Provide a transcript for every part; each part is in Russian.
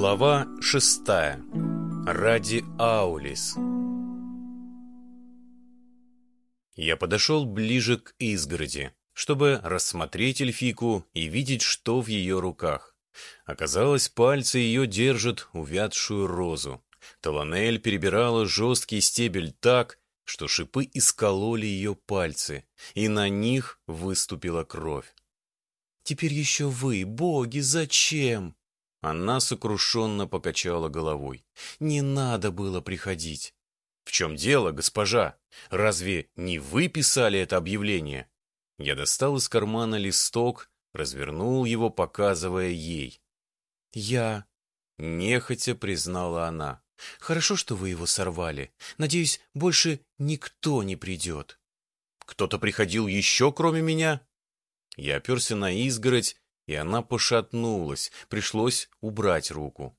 Глава шестая. Ради Аулис. Я подошел ближе к изгороди, чтобы рассмотреть эльфику и видеть, что в ее руках. Оказалось, пальцы ее держат увядшую розу. Таланель перебирала жесткий стебель так, что шипы искололи ее пальцы, и на них выступила кровь. «Теперь еще вы, боги, зачем?» Она сокрушенно покачала головой. «Не надо было приходить». «В чем дело, госпожа? Разве не вы писали это объявление?» Я достал из кармана листок, развернул его, показывая ей. «Я...» — нехотя признала она. «Хорошо, что вы его сорвали. Надеюсь, больше никто не придет». «Кто-то приходил еще, кроме меня?» Я оперся на изгородь, и она пошатнулась, пришлось убрать руку.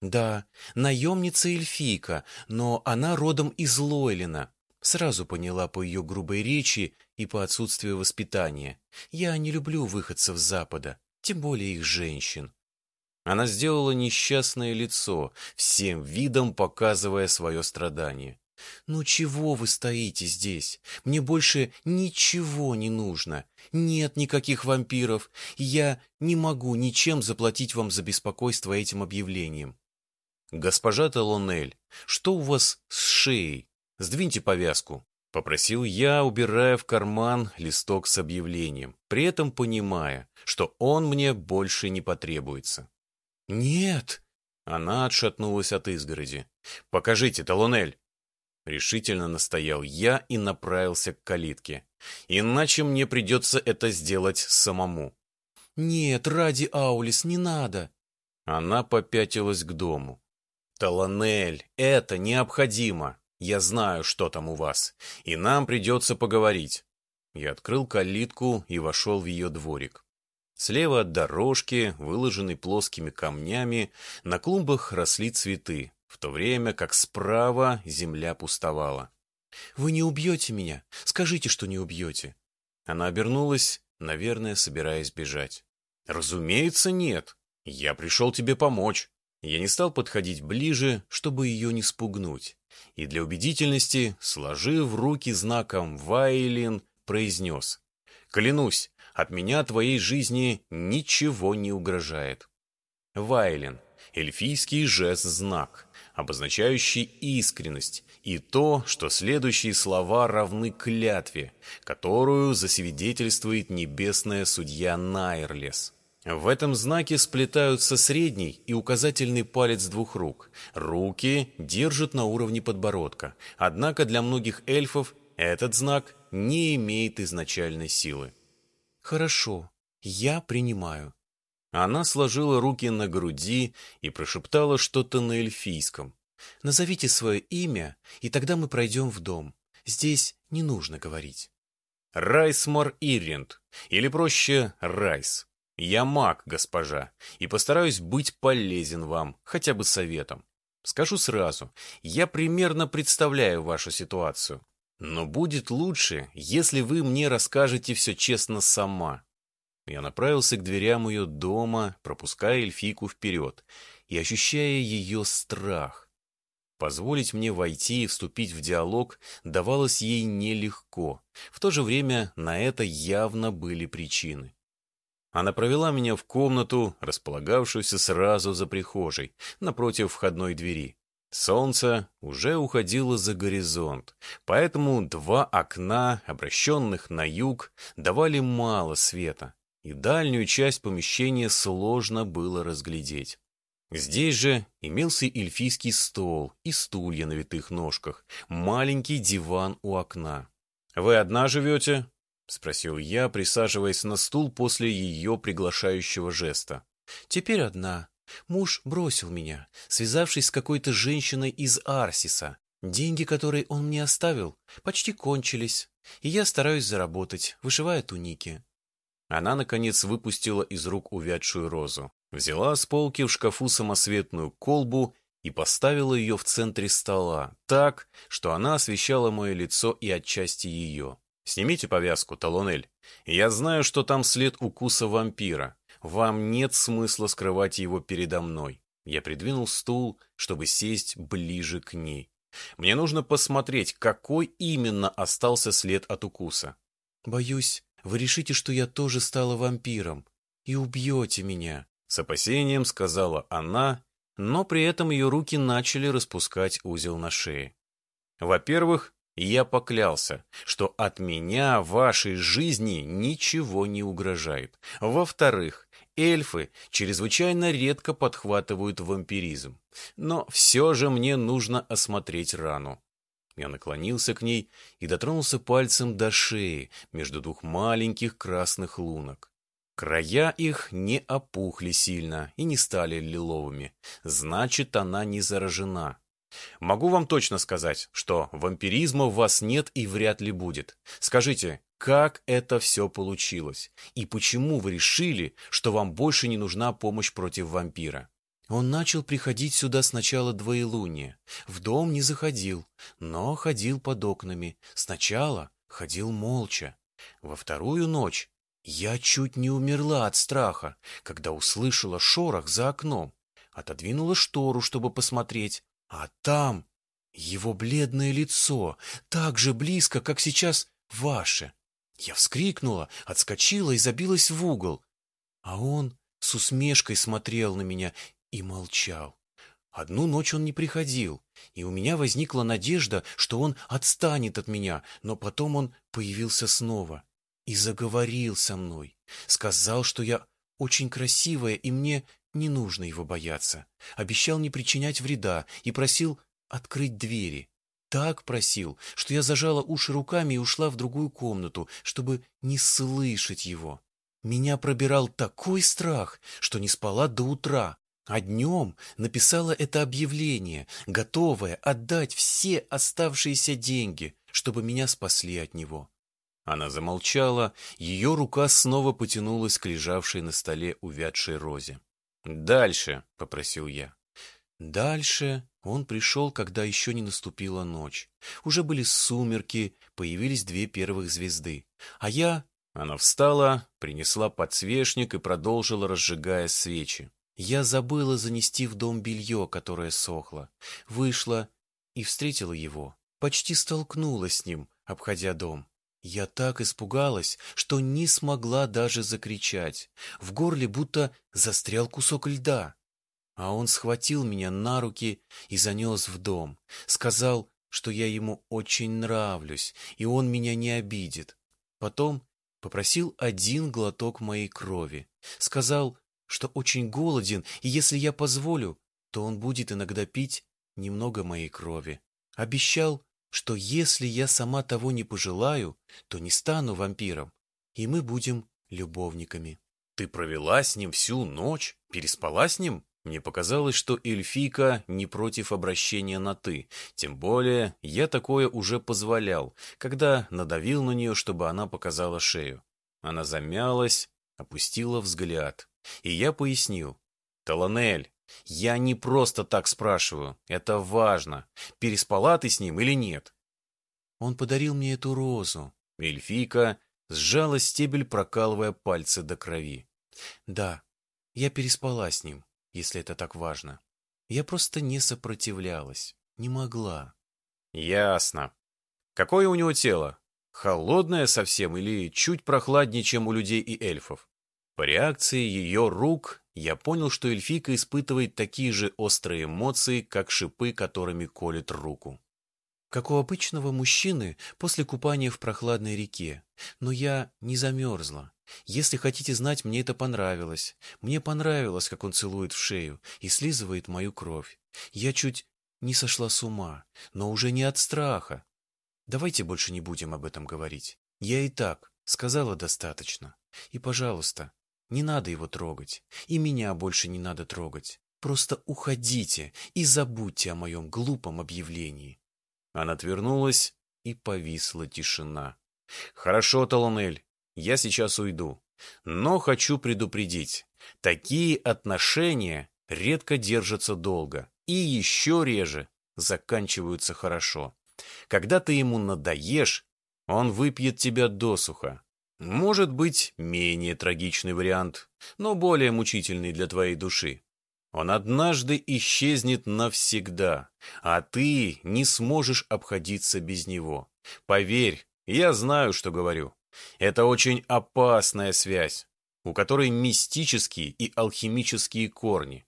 «Да, наемница эльфийка, но она родом из Лойлина. Сразу поняла по ее грубой речи и по отсутствию воспитания. Я не люблю выходцев Запада, тем более их женщин». Она сделала несчастное лицо, всем видом показывая свое страдание. «Ну чего вы стоите здесь? Мне больше ничего не нужно. Нет никаких вампиров. Я не могу ничем заплатить вам за беспокойство этим объявлением». «Госпожа Талонель, что у вас с шеей? Сдвиньте повязку», — попросил я, убирая в карман листок с объявлением, при этом понимая, что он мне больше не потребуется. «Нет!» — она отшатнулась от изгороди. «Покажите, Талонель!» Решительно настоял я и направился к калитке. Иначе мне придется это сделать самому. «Нет, ради Аулис, не надо!» Она попятилась к дому. «Таланель, это необходимо! Я знаю, что там у вас, и нам придется поговорить». Я открыл калитку и вошел в ее дворик. Слева от дорожки, выложенной плоскими камнями, на клумбах росли цветы, в то время как справа земля пустовала. «Вы не убьете меня? Скажите, что не убьете». Она обернулась, наверное, собираясь бежать. «Разумеется, нет. Я пришел тебе помочь». Я не стал подходить ближе, чтобы ее не спугнуть, и для убедительности, сложив руки знаком «Вайлин», произнес. «Клянусь, от меня твоей жизни ничего не угрожает». Вайлин — эльфийский жест-знак — обозначающий искренность, и то, что следующие слова равны клятве, которую засвидетельствует небесная судья Найрлес. В этом знаке сплетаются средний и указательный палец двух рук. Руки держат на уровне подбородка, однако для многих эльфов этот знак не имеет изначальной силы. «Хорошо, я принимаю», она сложила руки на груди и прошептала что-то на эльфийском. «Назовите свое имя, и тогда мы пройдем в дом. Здесь не нужно говорить». «Райсмор Иррент, или проще Райс. Я маг, госпожа, и постараюсь быть полезен вам, хотя бы советом. Скажу сразу, я примерно представляю вашу ситуацию, но будет лучше, если вы мне расскажете все честно сама. Я направился к дверям ее дома, пропуская эльфийку вперед и ощущая ее страх. Позволить мне войти и вступить в диалог давалось ей нелегко. В то же время на это явно были причины. Она провела меня в комнату, располагавшуюся сразу за прихожей, напротив входной двери. Солнце уже уходило за горизонт, поэтому два окна, обращенных на юг, давали мало света и дальнюю часть помещения сложно было разглядеть. Здесь же имелся эльфийский стол и стулья на витых ножках, маленький диван у окна. «Вы одна живете?» — спросил я, присаживаясь на стул после ее приглашающего жеста. «Теперь одна. Муж бросил меня, связавшись с какой-то женщиной из Арсиса. Деньги, которые он мне оставил, почти кончились, и я стараюсь заработать, вышивая туники. Она, наконец, выпустила из рук увядшую розу, взяла с полки в шкафу самосветную колбу и поставила ее в центре стола, так, что она освещала мое лицо и отчасти ее. «Снимите повязку, Талонель. Я знаю, что там след укуса вампира. Вам нет смысла скрывать его передо мной. Я придвинул стул, чтобы сесть ближе к ней. Мне нужно посмотреть, какой именно остался след от укуса. «Боюсь, вы решите, что я тоже стала вампиром и убьете меня», — с опасением сказала она, но при этом ее руки начали распускать узел на шее. Во-первых, я поклялся, что от меня вашей жизни ничего не угрожает. Во-вторых, эльфы чрезвычайно редко подхватывают вампиризм. Но все же мне нужно осмотреть рану. Я наклонился к ней и дотронулся пальцем до шеи между двух маленьких красных лунок. Края их не опухли сильно и не стали лиловыми. Значит, она не заражена. Могу вам точно сказать, что вампиризма у вас нет и вряд ли будет. Скажите, как это все получилось? И почему вы решили, что вам больше не нужна помощь против вампира? Он начал приходить сюда сначала двоелуния. В дом не заходил, но ходил под окнами. Сначала ходил молча. Во вторую ночь я чуть не умерла от страха, когда услышала шорох за окном. Отодвинула штору, чтобы посмотреть, а там его бледное лицо, так же близко, как сейчас ваше. Я вскрикнула, отскочила и забилась в угол. А он с усмешкой смотрел на меня и молчал. Одну ночь он не приходил, и у меня возникла надежда, что он отстанет от меня, но потом он появился снова и заговорил со мной. Сказал, что я очень красивая, и мне не нужно его бояться. Обещал не причинять вреда и просил открыть двери. Так просил, что я зажала уши руками и ушла в другую комнату, чтобы не слышать его. Меня пробирал такой страх, что не спала до утра, а днем написала это объявление, готовое отдать все оставшиеся деньги, чтобы меня спасли от него. Она замолчала, ее рука снова потянулась к лежавшей на столе увядшей розе. «Дальше», — попросил я. Дальше он пришел, когда еще не наступила ночь. Уже были сумерки, появились две первых звезды. А я... Она встала, принесла подсвечник и продолжила, разжигая свечи. Я забыла занести в дом белье, которое сохло. Вышла и встретила его. Почти столкнулась с ним, обходя дом. Я так испугалась, что не смогла даже закричать. В горле будто застрял кусок льда. А он схватил меня на руки и занес в дом. Сказал, что я ему очень нравлюсь, и он меня не обидит. Потом попросил один глоток моей крови. Сказал, что очень голоден, и если я позволю, то он будет иногда пить немного моей крови. Обещал, что если я сама того не пожелаю, то не стану вампиром, и мы будем любовниками. Ты провела с ним всю ночь? Переспала с ним? Мне показалось, что эльфийка не против обращения на «ты», тем более я такое уже позволял, когда надавил на нее, чтобы она показала шею. Она замялась, опустила взгляд, и я пояснил. «Таланель, я не просто так спрашиваю. Это важно. Переспала ты с ним или нет? Он подарил мне эту розу. Эльфийка сжала стебель, прокалывая пальцы до крови. Да, я переспала с ним, если это так важно. Я просто не сопротивлялась. Не могла. Ясно. Какое у него тело? Холодное совсем или чуть прохладнее, чем у людей и эльфов? По реакции ее рук я понял, что эльфийка испытывает такие же острые эмоции, как шипы, которыми колет руку. Как у обычного мужчины после купания в прохладной реке. Но я не замерзла. Если хотите знать, мне это понравилось. Мне понравилось, как он целует в шею и слизывает мою кровь. Я чуть не сошла с ума, но уже не от страха. Давайте больше не будем об этом говорить. Я и так сказала достаточно. И, пожалуйста, не надо его трогать. И меня больше не надо трогать. Просто уходите и забудьте о моем глупом объявлении. Она отвернулась, и повисла тишина. «Хорошо, Таланель, я сейчас уйду. Но хочу предупредить, такие отношения редко держатся долго и еще реже заканчиваются хорошо. Когда ты ему надоешь, он выпьет тебя досуха, может быть, менее трагичный вариант, но более мучительный для твоей души. Он однажды исчезнет навсегда, а ты не сможешь обходиться без него. Поверь, я знаю, что говорю. Это очень опасная связь, у которой мистические и алхимические корни.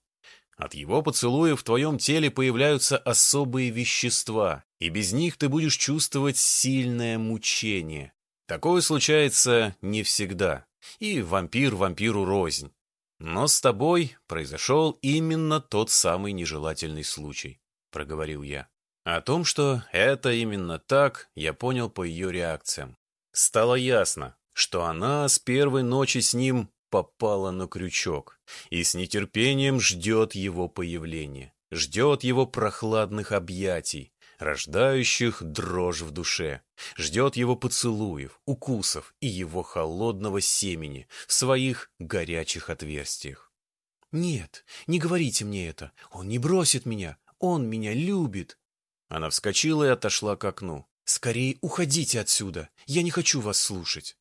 От его поцелуя в твоем теле появляются особые вещества, и без них ты будешь чувствовать сильное мучение. Такое случается не всегда, и вампир вампиру рознь. Но с тобой произошел именно тот самый нежелательный случай, проговорил я. О том, что это именно так, я понял по ее реакциям. Стало ясно, что она с первой ночи с ним попала на крючок и с нетерпением ждет его появления, ждет его прохладных объятий, рождающих дрожь в душе, ждет его поцелуев, укусов и его холодного семени в своих горячих отверстиях. «Нет, не говорите мне это. Он не бросит меня. Он меня любит». Она вскочила и отошла к окну. «Скорее уходите отсюда. Я не хочу вас слушать».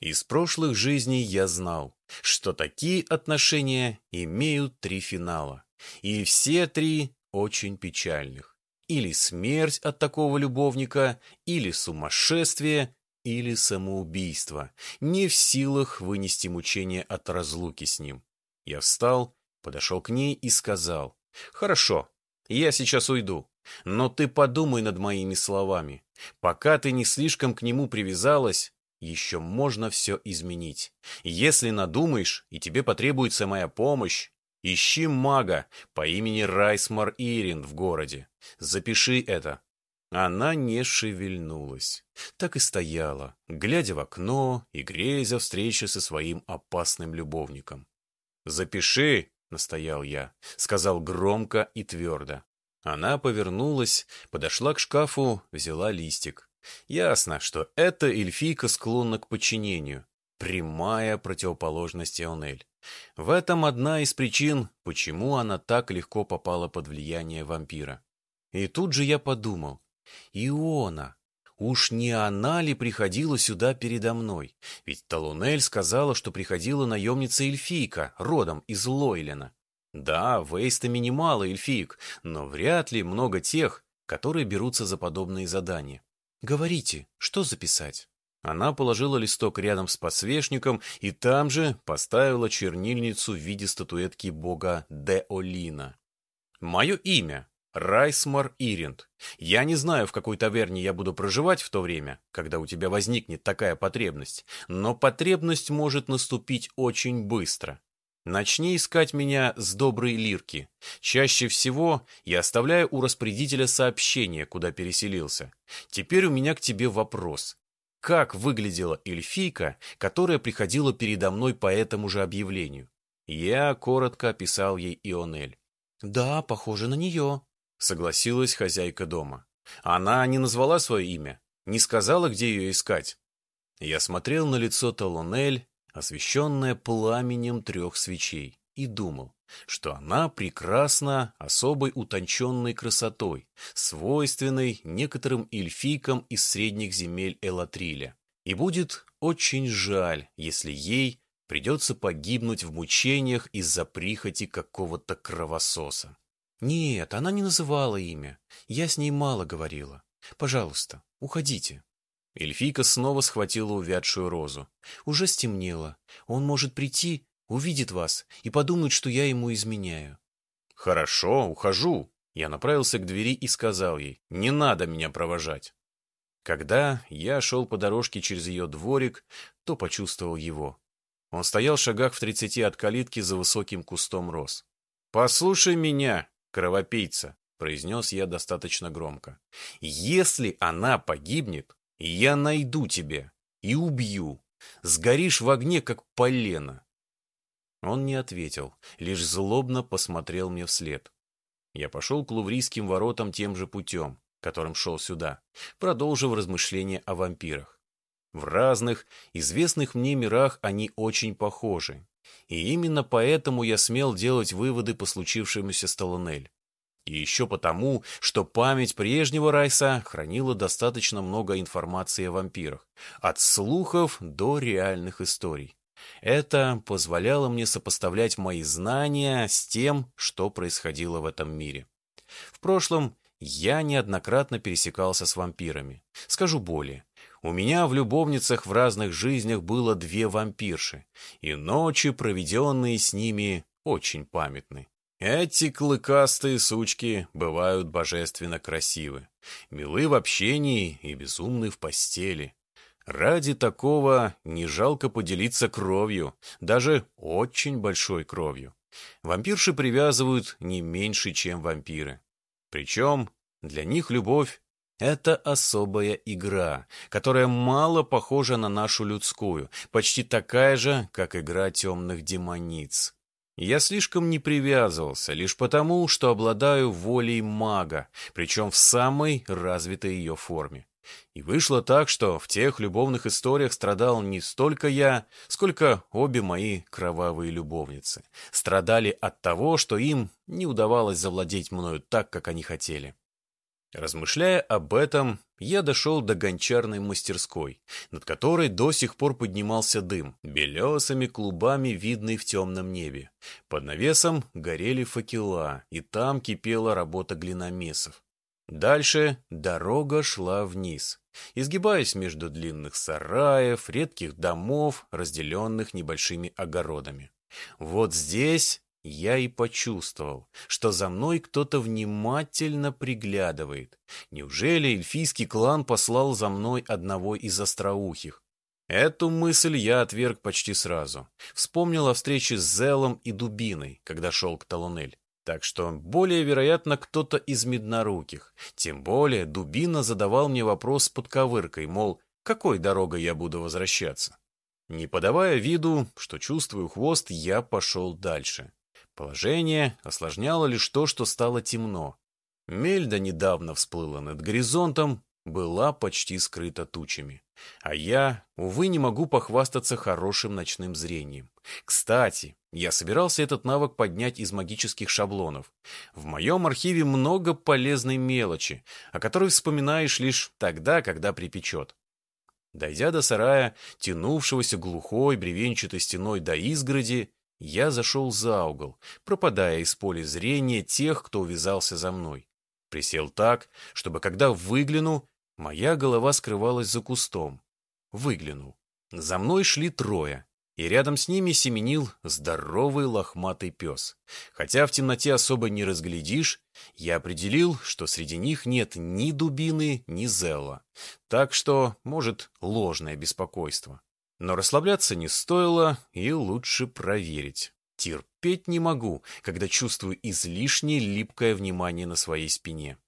Из прошлых жизней я знал, что такие отношения имеют три финала. И все три очень печальных. Или смерть от такого любовника, или сумасшествие, или самоубийство, не в силах вынести мучения от разлуки с ним. Я встал, подошел к ней и сказал, «Хорошо, я сейчас уйду, но ты подумай над моими словами. Пока ты не слишком к нему привязалась, еще можно все изменить. Если надумаешь, и тебе потребуется моя помощь, Ищи мага по имени Райсмар Ирин в городе. Запиши это. Она не шевельнулась. Так и стояла, глядя в окно и грезя встречи со своим опасным любовником. «Запиши!» — настоял я, сказал громко и твердо. Она повернулась, подошла к шкафу, взяла листик. Ясно, что эта эльфийка склонна к подчинению. Прямая противоположность Эонель. В этом одна из причин, почему она так легко попала под влияние вампира. И тут же я подумал, Иона, уж не она ли приходила сюда передо мной? Ведь Талунель сказала, что приходила наемница эльфийка, родом из Лойлена. Да, в Эйстаме немало эльфиек, но вряд ли много тех, которые берутся за подобные задания. Говорите, что записать? Она положила листок рядом с подсвечником и там же поставила чернильницу в виде статуэтки бога Деолина. «Мое имя — Райсмар Иринд. Я не знаю, в какой таверне я буду проживать в то время, когда у тебя возникнет такая потребность, но потребность может наступить очень быстро. Начни искать меня с доброй лирки. Чаще всего я оставляю у распорядителя сообщение, куда переселился. Теперь у меня к тебе вопрос как выглядела эльфийка, которая приходила передо мной по этому же объявлению. Я коротко описал ей Ионель. «Да, похоже на нее», — согласилась хозяйка дома. Она не назвала свое имя, не сказала, где ее искать. Я смотрел на лицо Талонель, освещенное пламенем трех свечей, и думал, что она прекрасна особой утонченной красотой, свойственной некоторым эльфийкам из средних земель Элатриля. И будет очень жаль, если ей придется погибнуть в мучениях из-за прихоти какого-то кровососа. Нет, она не называла имя. Я с ней мало говорила. Пожалуйста, уходите. Эльфийка снова схватила увядшую розу. Уже стемнело. Он может прийти увидит вас и подумает, что я ему изменяю. Хорошо, ухожу. Я направился к двери и сказал ей, не надо меня провожать. Когда я шел по дорожке через ее дворик, то почувствовал его. Он стоял в шагах в тридцати от калитки за высоким кустом роз. «Послушай меня, кровопийца», — произнес я достаточно громко. «Если она погибнет, я найду тебя и убью. Сгоришь в огне, как полено. Он не ответил, лишь злобно посмотрел мне вслед. Я пошел к луврийским воротам тем же путем, которым шел сюда, продолжив размышления о вампирах. В разных, известных мне мирах они очень похожи. И именно поэтому я смел делать выводы по случившемуся с Толонель. И еще потому, что память прежнего Райса хранила достаточно много информации о вампирах, от слухов до реальных историй. Это позволяло мне сопоставлять мои знания с тем, что происходило в этом мире. В прошлом я неоднократно пересекался с вампирами. Скажу более. У меня в любовницах в разных жизнях было две вампирши, и ночи, проведенные с ними, очень памятны. Эти клыкастые сучки бывают божественно красивы, милы в общении и безумны в постели. Ради такого не жалко поделиться кровью, даже очень большой кровью. Вампирши привязывают не меньше, чем вампиры. Причем для них любовь — это особая игра, которая мало похожа на нашу людскую, почти такая же, как игра темных демониц. Я слишком не привязывался, лишь потому, что обладаю волей мага, причем в самой развитой ее форме. И вышло так, что в тех любовных историях страдал не столько я, сколько обе мои кровавые любовницы. Страдали от того, что им не удавалось завладеть мною так, как они хотели. Размышляя об этом, я дошел до гончарной мастерской, над которой до сих пор поднимался дым, белесыми клубами видный в темном небе. Под навесом горели факела, и там кипела работа глиномесов. Дальше дорога шла вниз, изгибаясь между длинных сараев, редких домов, разделенных небольшими огородами. Вот здесь я и почувствовал, что за мной кто-то внимательно приглядывает. Неужели эльфийский клан послал за мной одного из остроухих? Эту мысль я отверг почти сразу. Вспомнил о встрече с Зелом и Дубиной, когда шел к Талунель. Так что более вероятно кто-то из медноруких. Тем более Дубина задавал мне вопрос с подковыркой, мол, какой дорогой я буду возвращаться. Не подавая виду, что чувствую хвост, я пошел дальше. Положение осложняло лишь то, что стало темно. Мельда недавно всплыла над горизонтом, была почти скрыта тучами. А я, увы, не могу похвастаться хорошим ночным зрением. Кстати, я собирался этот навык поднять из магических шаблонов. В моем архиве много полезной мелочи, о которой вспоминаешь лишь тогда, когда припечет. Дойдя до сарая, тянувшегося глухой бревенчатой стеной до изгороди, я зашел за угол, пропадая из поля зрения тех, кто увязался за мной. Присел так, чтобы когда выгляну, моя голова скрывалась за кустом. Выглянул. За мной шли трое, и рядом с ними семенил здоровый лохматый пес. Хотя в темноте особо не разглядишь, я определил, что среди них нет ни дубины, ни зела. Так что, может, ложное беспокойство. Но расслабляться не стоило, и лучше проверить. Терпеть не могу, когда чувствую излишнее липкое внимание на своей спине.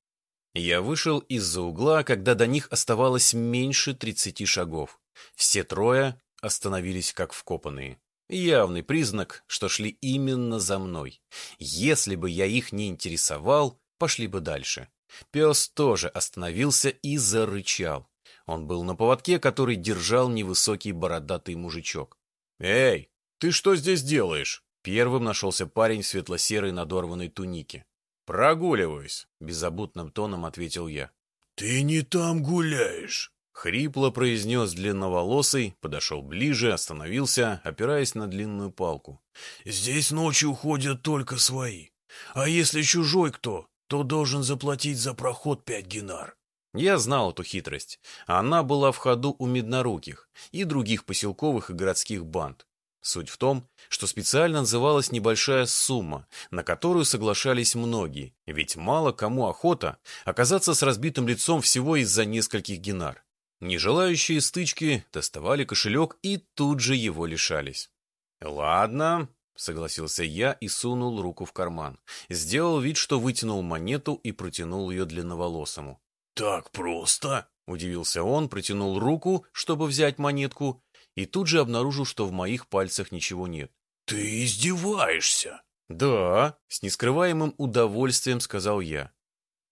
Я вышел из-за угла, когда до них оставалось меньше тридцати шагов. Все трое остановились как вкопанные. Явный признак, что шли именно за мной. Если бы я их не интересовал, пошли бы дальше. Пес тоже остановился и зарычал. Он был на поводке, который держал невысокий бородатый мужичок. «Эй, ты что здесь делаешь?» Первым нашелся парень в светло-серой надорванной тунике. «Прогуливаюсь», — беззаботным тоном ответил я. «Ты не там гуляешь», — хрипло произнес длинноволосый, подошел ближе, остановился, опираясь на длинную палку. «Здесь ночью ходят только свои. А если чужой кто, то должен заплатить за проход пять гинар. Я знал эту хитрость. Она была в ходу у медноруких и других поселковых и городских банд. Суть в том, что специально называлась небольшая сумма, на которую соглашались многие, ведь мало кому охота оказаться с разбитым лицом всего из-за нескольких генар. Нежелающие стычки доставали кошелек и тут же его лишались. «Ладно», — согласился я и сунул руку в карман. Сделал вид, что вытянул монету и протянул ее длинноволосому. «Так просто?» — удивился он, протянул руку, чтобы взять монетку, и тут же обнаружил, что в моих пальцах ничего нет. «Ты издеваешься?» «Да», — с нескрываемым удовольствием сказал я.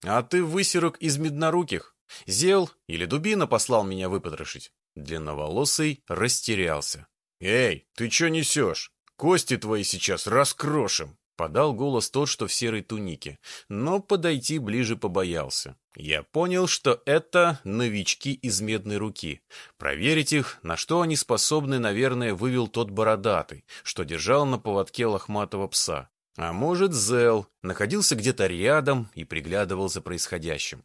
«А ты высерок из медноруких? Зел или дубина послал меня выпотрошить?» Длинноволосый растерялся. «Эй, ты что несешь? Кости твои сейчас раскрошим!» Подал голос тот, что в серой тунике, но подойти ближе побоялся. Я понял, что это новички из медной руки. Проверить их, на что они способны, наверное, вывел тот бородатый, что держал на поводке лохматого пса. А может, Зел находился где-то рядом и приглядывал за происходящим.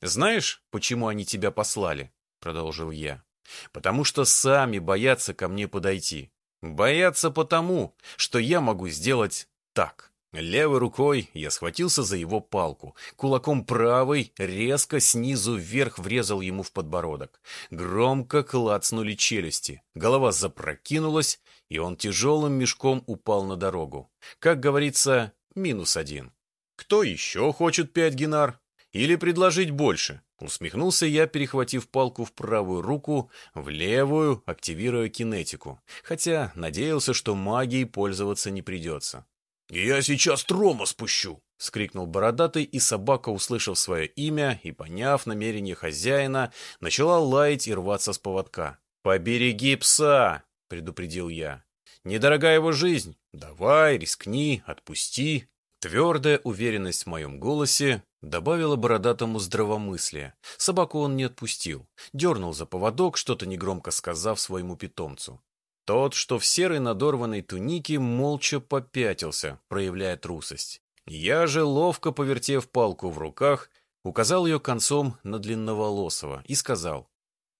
«Знаешь, почему они тебя послали?» — продолжил я. «Потому что сами боятся ко мне подойти. Боятся потому, что я могу сделать так. Левой рукой я схватился за его палку, кулаком правой резко снизу вверх врезал ему в подбородок. Громко клацнули челюсти, голова запрокинулась, и он тяжелым мешком упал на дорогу. Как говорится, минус один. Кто еще хочет пять гинар? Или предложить больше? Усмехнулся я, перехватив палку в правую руку, в левую, активируя кинетику. Хотя надеялся, что магией пользоваться не придется. «Я сейчас трома спущу!» — скрикнул бородатый, и собака, услышав свое имя и поняв намерение хозяина, начала лаять и рваться с поводка. «Побереги пса!» — предупредил я. «Недорогая его жизнь. Давай, рискни, отпусти». Твердая уверенность в моем голосе добавила бородатому здравомыслия. Собаку он не отпустил. Дернул за поводок, что-то негромко сказав своему питомцу. Тот, что в серой надорванной тунике, молча попятился, проявляя трусость. Я же, ловко повертев палку в руках, указал ее концом на длинноволосого и сказал,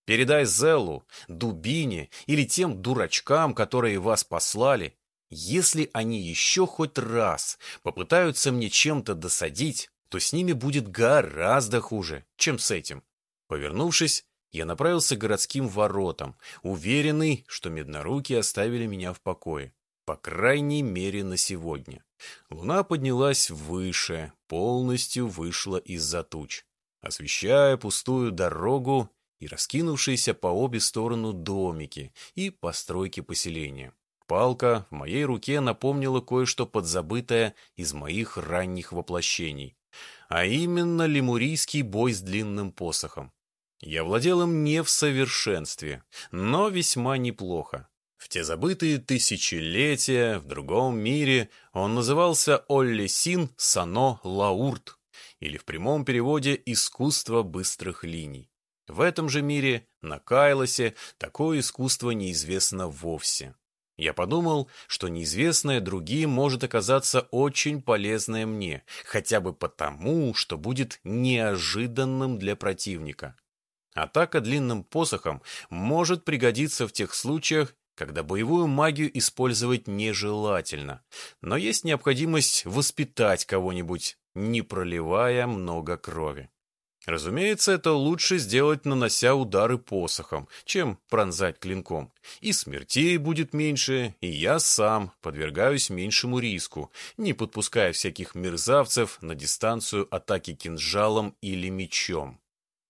«Передай Зеллу, Дубине или тем дурачкам, которые вас послали, если они еще хоть раз попытаются мне чем-то досадить, то с ними будет гораздо хуже, чем с этим». Повернувшись, я направился к городским воротам, уверенный, что медноруки оставили меня в покое. По крайней мере, на сегодня. Луна поднялась выше, полностью вышла из-за туч, освещая пустую дорогу и раскинувшиеся по обе стороны домики и постройки поселения. Палка в моей руке напомнила кое-что подзабытое из моих ранних воплощений, а именно лемурийский бой с длинным посохом. Я владел им не в совершенстве, но весьма неплохо. В те забытые тысячелетия, в другом мире, он назывался Оллесин Сано Лаурт, или в прямом переводе «искусство быстрых линий». В этом же мире, на Кайлосе, такое искусство неизвестно вовсе. Я подумал, что неизвестное другим может оказаться очень полезное мне, хотя бы потому, что будет неожиданным для противника. Атака длинным посохом может пригодиться в тех случаях, когда боевую магию использовать нежелательно, но есть необходимость воспитать кого-нибудь, не проливая много крови. Разумеется, это лучше сделать, нанося удары посохом, чем пронзать клинком. И смертей будет меньше, и я сам подвергаюсь меньшему риску, не подпуская всяких мерзавцев на дистанцию атаки кинжалом или мечом.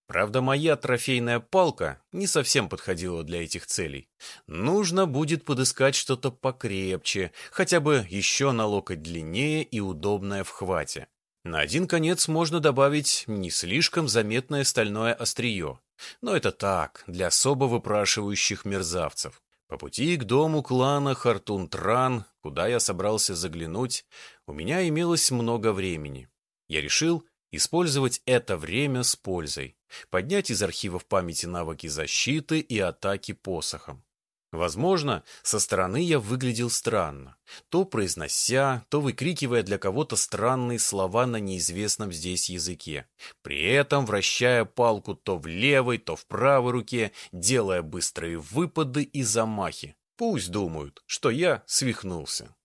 Правда, моя трофейная палка не совсем подходила для этих целей. Нужно будет подыскать что-то покрепче, хотя бы еще на локоть длиннее и удобное в хвате. На один конец можно добавить не слишком заметное стальное острие. Но это так, для особо выпрашивающих мерзавцев. По пути к дому клана Хартун-Тран, куда я собрался заглянуть, у меня имелось много времени. Я решил использовать это время с пользой поднять из архивов памяти навыки защиты и атаки посохом. Возможно, со стороны я выглядел странно, то произнося, то выкрикивая для кого-то странные слова на неизвестном здесь языке, при этом вращая палку то в левой, то в правой руке, делая быстрые выпады и замахи. Пусть думают, что я свихнулся.